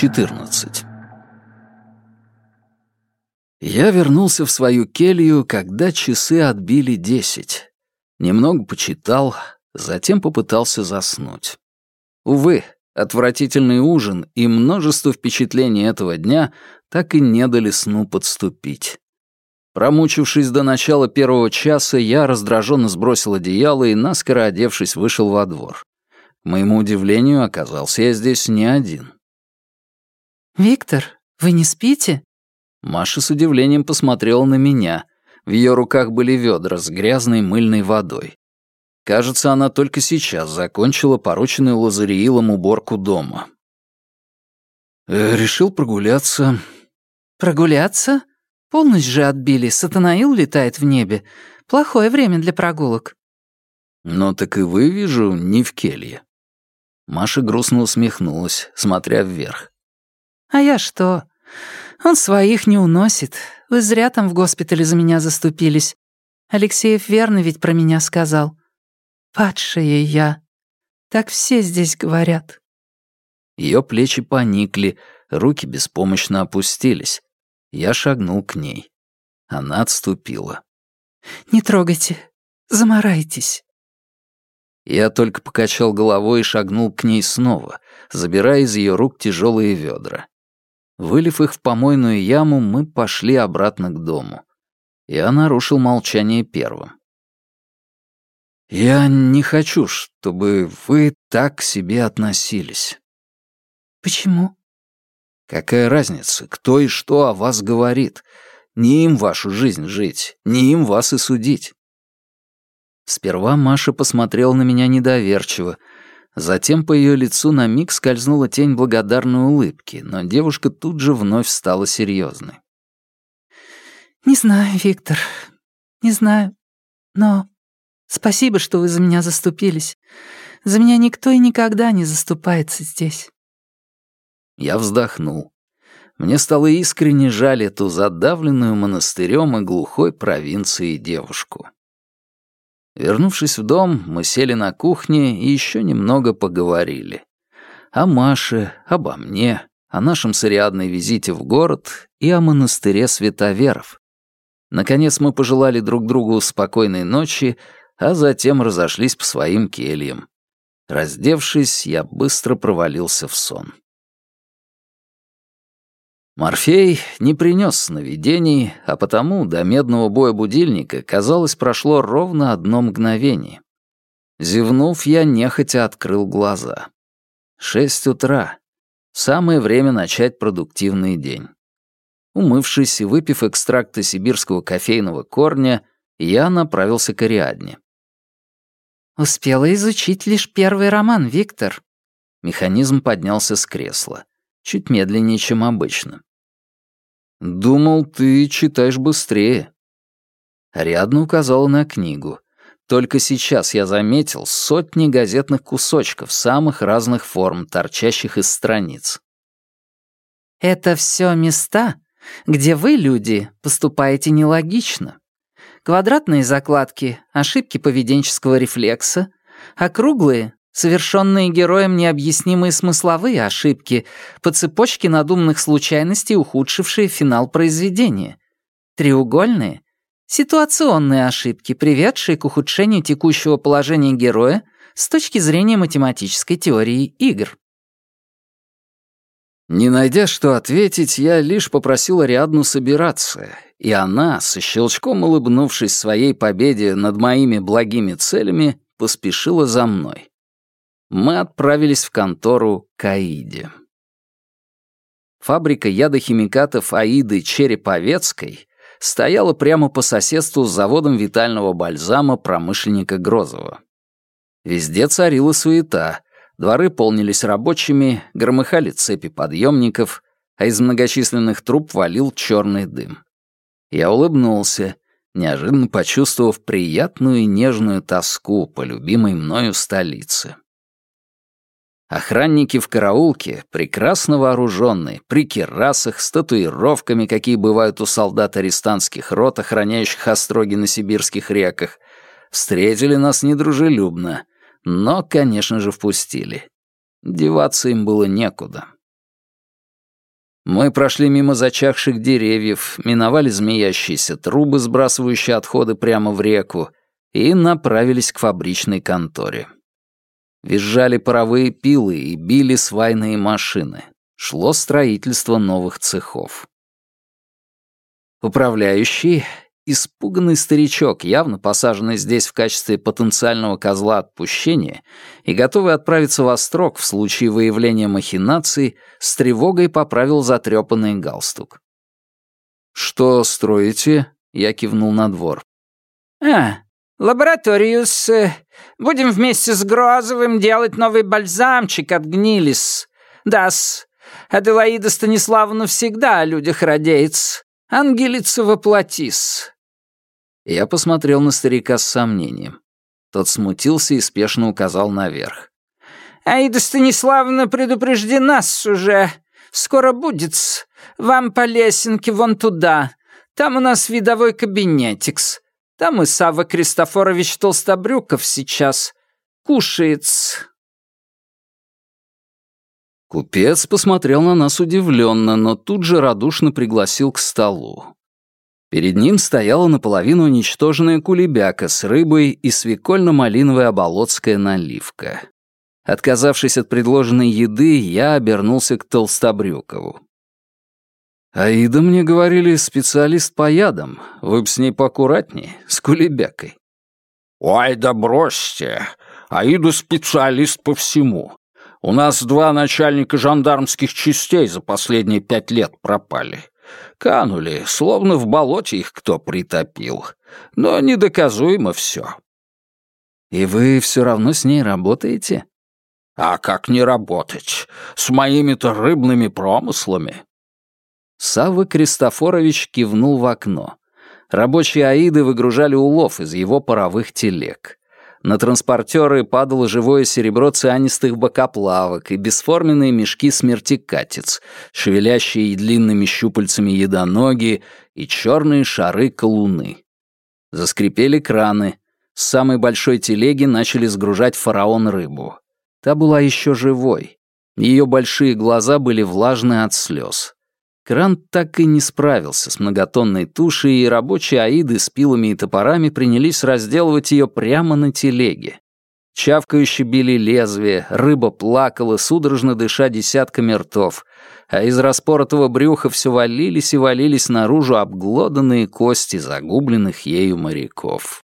14. Я вернулся в свою келью, когда часы отбили десять. Немного почитал, затем попытался заснуть. Увы, отвратительный ужин и множество впечатлений этого дня так и не дали сну подступить. Промучившись до начала первого часа, я раздраженно сбросил одеяло и, наскоро одевшись, вышел во двор. К моему удивлению, оказался я здесь не один. «Виктор, вы не спите?» Маша с удивлением посмотрела на меня. В ее руках были ведра с грязной мыльной водой. Кажется, она только сейчас закончила порученную Лазариилом уборку дома. «Э, «Решил прогуляться». «Прогуляться? Полночь же отбили, Сатанаил летает в небе. Плохое время для прогулок». «Ну так и вы, вижу, не в келье». Маша грустно усмехнулась, смотря вверх. «А я что? Он своих не уносит. Вы зря там в госпитале за меня заступились. Алексеев верно ведь про меня сказал. Падшая я. Так все здесь говорят». Ее плечи поникли, руки беспомощно опустились. Я шагнул к ней. Она отступила. «Не трогайте. Заморайтесь». Я только покачал головой и шагнул к ней снова, забирая из ее рук тяжелые ведра. Вылив их в помойную яму, мы пошли обратно к дому. Я нарушил молчание первым. «Я не хочу, чтобы вы так к себе относились». «Почему?» «Какая разница, кто и что о вас говорит? Не им вашу жизнь жить, не им вас и судить». Сперва Маша посмотрела на меня недоверчиво, затем по ее лицу на миг скользнула тень благодарной улыбки, но девушка тут же вновь стала серьезной. «Не знаю, Виктор, не знаю, но спасибо, что вы за меня заступились. За меня никто и никогда не заступается здесь». Я вздохнул. Мне стало искренне жаль эту задавленную монастырем и глухой провинцией девушку. Вернувшись в дом, мы сели на кухне и еще немного поговорили. О Маше, обо мне, о нашем с визите в город и о монастыре Световеров. Наконец мы пожелали друг другу спокойной ночи, а затем разошлись по своим кельям. Раздевшись, я быстро провалился в сон. Морфей не принес сновидений, а потому до медного боя будильника, казалось, прошло ровно одно мгновение. Зевнув, я нехотя открыл глаза. Шесть утра. Самое время начать продуктивный день. Умывшись и выпив экстракта сибирского кофейного корня, я направился к Ариадне. «Успела изучить лишь первый роман, Виктор». Механизм поднялся с кресла. Чуть медленнее, чем обычно. «Думал, ты читаешь быстрее». Ариадна указала на книгу. Только сейчас я заметил сотни газетных кусочков самых разных форм, торчащих из страниц. «Это все места, где вы, люди, поступаете нелогично. Квадратные закладки — ошибки поведенческого рефлекса, округлые Совершенные героем необъяснимые смысловые ошибки, по цепочке надуманных случайностей, ухудшившие финал произведения. Треугольные — ситуационные ошибки, приведшие к ухудшению текущего положения героя с точки зрения математической теории игр. Не найдя, что ответить, я лишь попросил Ариадну собираться, и она, со щелчком улыбнувшись своей победе над моими благими целями, поспешила за мной мы отправились в контору к Аиде. Фабрика ядохимикатов Аиды Череповецкой стояла прямо по соседству с заводом витального бальзама промышленника Грозова. Везде царила суета, дворы полнились рабочими, громыхали цепи подъемников, а из многочисленных труб валил черный дым. Я улыбнулся, неожиданно почувствовав приятную и нежную тоску по любимой мною столице. Охранники в караулке, прекрасно вооруженные, при керасах, с татуировками, какие бывают у солдат арестантских рот, охраняющих остроги на сибирских реках, встретили нас недружелюбно, но, конечно же, впустили. Деваться им было некуда. Мы прошли мимо зачахших деревьев, миновали змеящиеся трубы, сбрасывающие отходы прямо в реку, и направились к фабричной конторе. Визжали паровые пилы и били свайные машины. Шло строительство новых цехов. Управляющий, испуганный старичок, явно посаженный здесь в качестве потенциального козла отпущения и готовый отправиться во строк в случае выявления махинаций, с тревогой поправил затрепанный галстук. «Что строите?» — я кивнул на двор. «А, лабораторию с... Будем вместе с Грозовым делать новый бальзамчик от гнилис. Да-с, Аделаида Станиславовна всегда о людях радеется. Ангелица воплотис». Я посмотрел на старика с сомнением. Тот смутился и спешно указал наверх. «Аида Станиславовна предупреждена уже. Скоро будет. Вам по лесенке вон туда. Там у нас видовой кабинетикс. Там и Савва Кристофорович Толстобрюков сейчас. Кушает. Купец посмотрел на нас удивленно, но тут же радушно пригласил к столу. Перед ним стояла наполовину уничтоженная кулебяка с рыбой и свекольно-малиновая оболоцкая наливка. Отказавшись от предложенной еды, я обернулся к Толстобрюкову. «Аида, мне говорили, специалист по ядам. Вы б с ней поаккуратнее, с кулебякой». «Ой, да бросьте. Аида специалист по всему. У нас два начальника жандармских частей за последние пять лет пропали. Канули, словно в болоте их кто притопил. Но недоказуемо все. И вы все равно с ней работаете? А как не работать? С моими-то рыбными промыслами. Савва Кристофорович кивнул в окно. Рабочие Аиды выгружали улов из его паровых телег. На транспортеры падало живое серебро цианистых бокоплавок и бесформенные мешки смертикатец, шевелящие длинными щупальцами едоноги и черные шары-колуны. Заскрипели краны. С самой большой телеги начали сгружать фараон рыбу. Та была еще живой. Ее большие глаза были влажны от слез. Кран так и не справился с многотонной тушей, и рабочие аиды с пилами и топорами принялись разделывать ее прямо на телеге. Чавкающе били лезвие, рыба плакала, судорожно дыша десятками ртов, а из распоротого брюха все валились и валились наружу обглоданные кости загубленных ею моряков.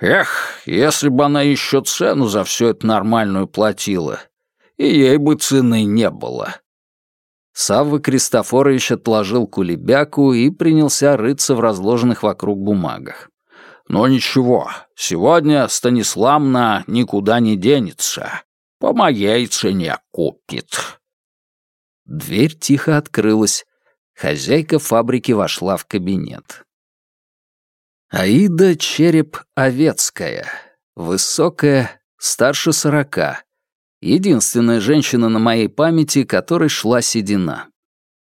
Эх, если бы она еще цену за все это нормальную платила, и ей бы цены не было. Савва Кристофорович отложил кулебяку и принялся рыться в разложенных вокруг бумагах. «Но ничего, сегодня Станиславна никуда не денется. По моей цене купит». Дверь тихо открылась. Хозяйка фабрики вошла в кабинет. Аида Череп Овецкая. Высокая, старше сорока, Единственная женщина на моей памяти, которой шла седина.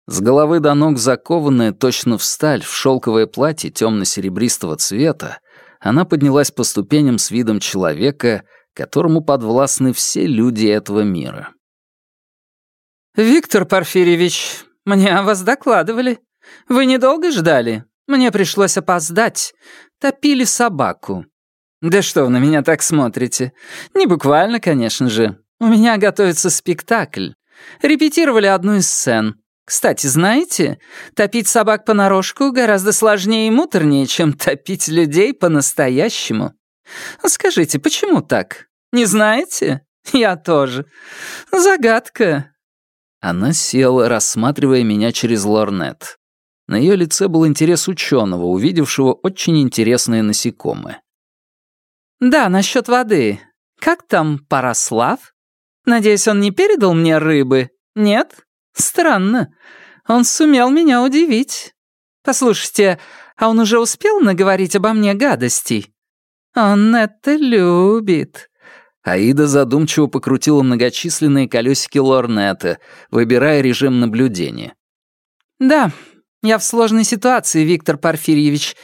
С головы до ног закованная точно в сталь в шелковое платье темно-серебристого цвета, она поднялась по ступеням с видом человека, которому подвластны все люди этого мира. «Виктор Порфирьевич, мне о вас докладывали. Вы недолго ждали? Мне пришлось опоздать. Топили собаку. Да что вы на меня так смотрите? Не буквально, конечно же. У меня готовится спектакль. Репетировали одну из сцен. Кстати, знаете, топить собак понарошку гораздо сложнее и муторнее, чем топить людей по-настоящему. Скажите, почему так? Не знаете? Я тоже. Загадка. Она села, рассматривая меня через лорнет. На ее лице был интерес ученого, увидевшего очень интересное насекомое. «Да, насчет воды. Как там Параслав?» Надеюсь, он не передал мне рыбы? Нет? Странно. Он сумел меня удивить. Послушайте, а он уже успел наговорить обо мне гадостей? Он это любит». Аида задумчиво покрутила многочисленные колесики лорнета, выбирая режим наблюдения. «Да, я в сложной ситуации, Виктор Порфирьевич.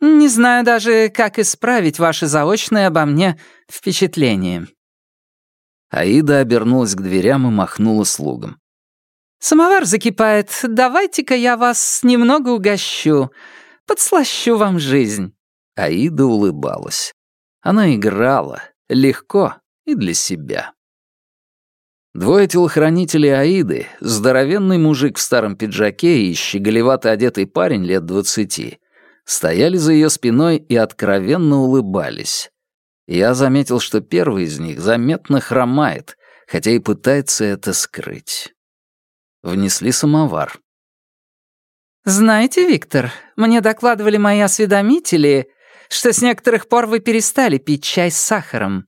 Не знаю даже, как исправить ваше заочное обо мне впечатление». Аида обернулась к дверям и махнула слугам. «Самовар закипает. Давайте-ка я вас немного угощу. Подслащу вам жизнь». Аида улыбалась. Она играла. Легко и для себя. Двое телохранителей Аиды, здоровенный мужик в старом пиджаке и щеголевато одетый парень лет двадцати, стояли за ее спиной и откровенно улыбались. Я заметил, что первый из них заметно хромает, хотя и пытается это скрыть. Внесли самовар. «Знаете, Виктор, мне докладывали мои осведомители, что с некоторых пор вы перестали пить чай с сахаром.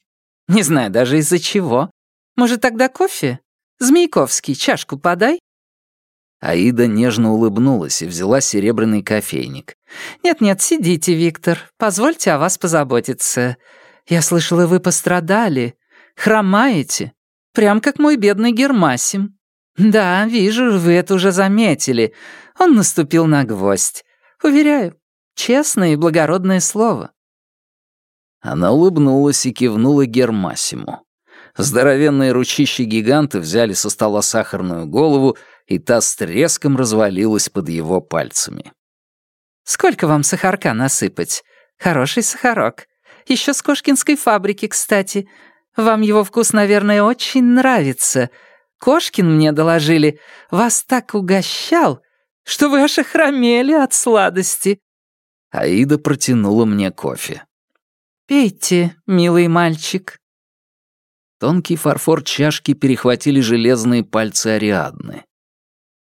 Не знаю даже из-за чего. Может, тогда кофе? Змейковский, чашку подай?» Аида нежно улыбнулась и взяла серебряный кофейник. «Нет-нет, сидите, Виктор. Позвольте о вас позаботиться. Я слышала, вы пострадали. Хромаете. Прям как мой бедный Гермасим. Да, вижу, вы это уже заметили. Он наступил на гвоздь. Уверяю, честное и благородное слово». Она улыбнулась и кивнула Гермасиму. Здоровенные ручищи гиганта взяли со стола сахарную голову, и та с треском развалилась под его пальцами. «Сколько вам сахарка насыпать? Хороший сахарок. Еще с Кошкинской фабрики, кстати. Вам его вкус, наверное, очень нравится. Кошкин мне доложили, вас так угощал, что вы аж охромели от сладости». Аида протянула мне кофе. «Пейте, милый мальчик». Тонкий фарфор чашки перехватили железные пальцы Ариадны.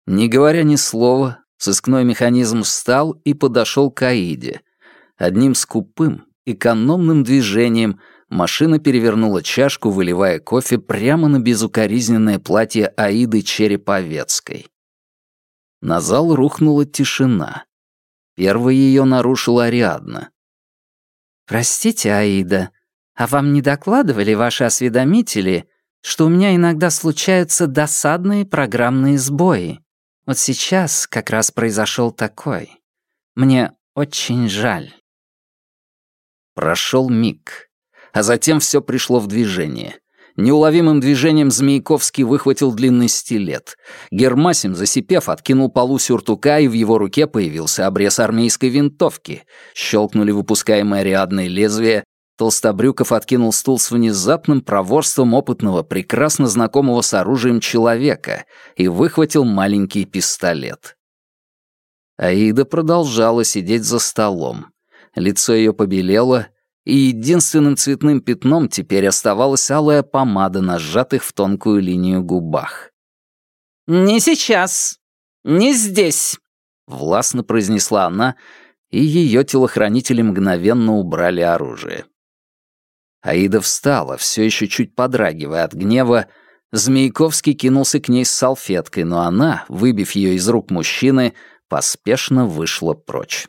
Не говоря ни слова, сыскной механизм встал и подошел к Аиде. Одним скупым, экономным движением машина перевернула чашку, выливая кофе прямо на безукоризненное платье Аиды Череповецкой. На зал рухнула тишина. Первой ее нарушила Ариадна. «Простите, Аида, а вам не докладывали ваши осведомители, что у меня иногда случаются досадные программные сбои? Вот сейчас как раз произошел такой. Мне очень жаль. Прошел миг, а затем все пришло в движение. Неуловимым движением Змейковский выхватил длинный стилет. Гермасим, засипев, откинул полу сюртука, и в его руке появился обрез армейской винтовки. Щелкнули выпускаемые рядные лезвия, Толстобрюков откинул стул с внезапным проворством опытного, прекрасно знакомого с оружием человека и выхватил маленький пистолет. Аида продолжала сидеть за столом. Лицо ее побелело, и единственным цветным пятном теперь оставалась алая помада на сжатых в тонкую линию губах. «Не сейчас! Не здесь!» — властно произнесла она, и ее телохранители мгновенно убрали оружие. Аида встала, все еще чуть подрагивая от гнева. Змейковский кинулся к ней с салфеткой, но она, выбив ее из рук мужчины, поспешно вышла прочь.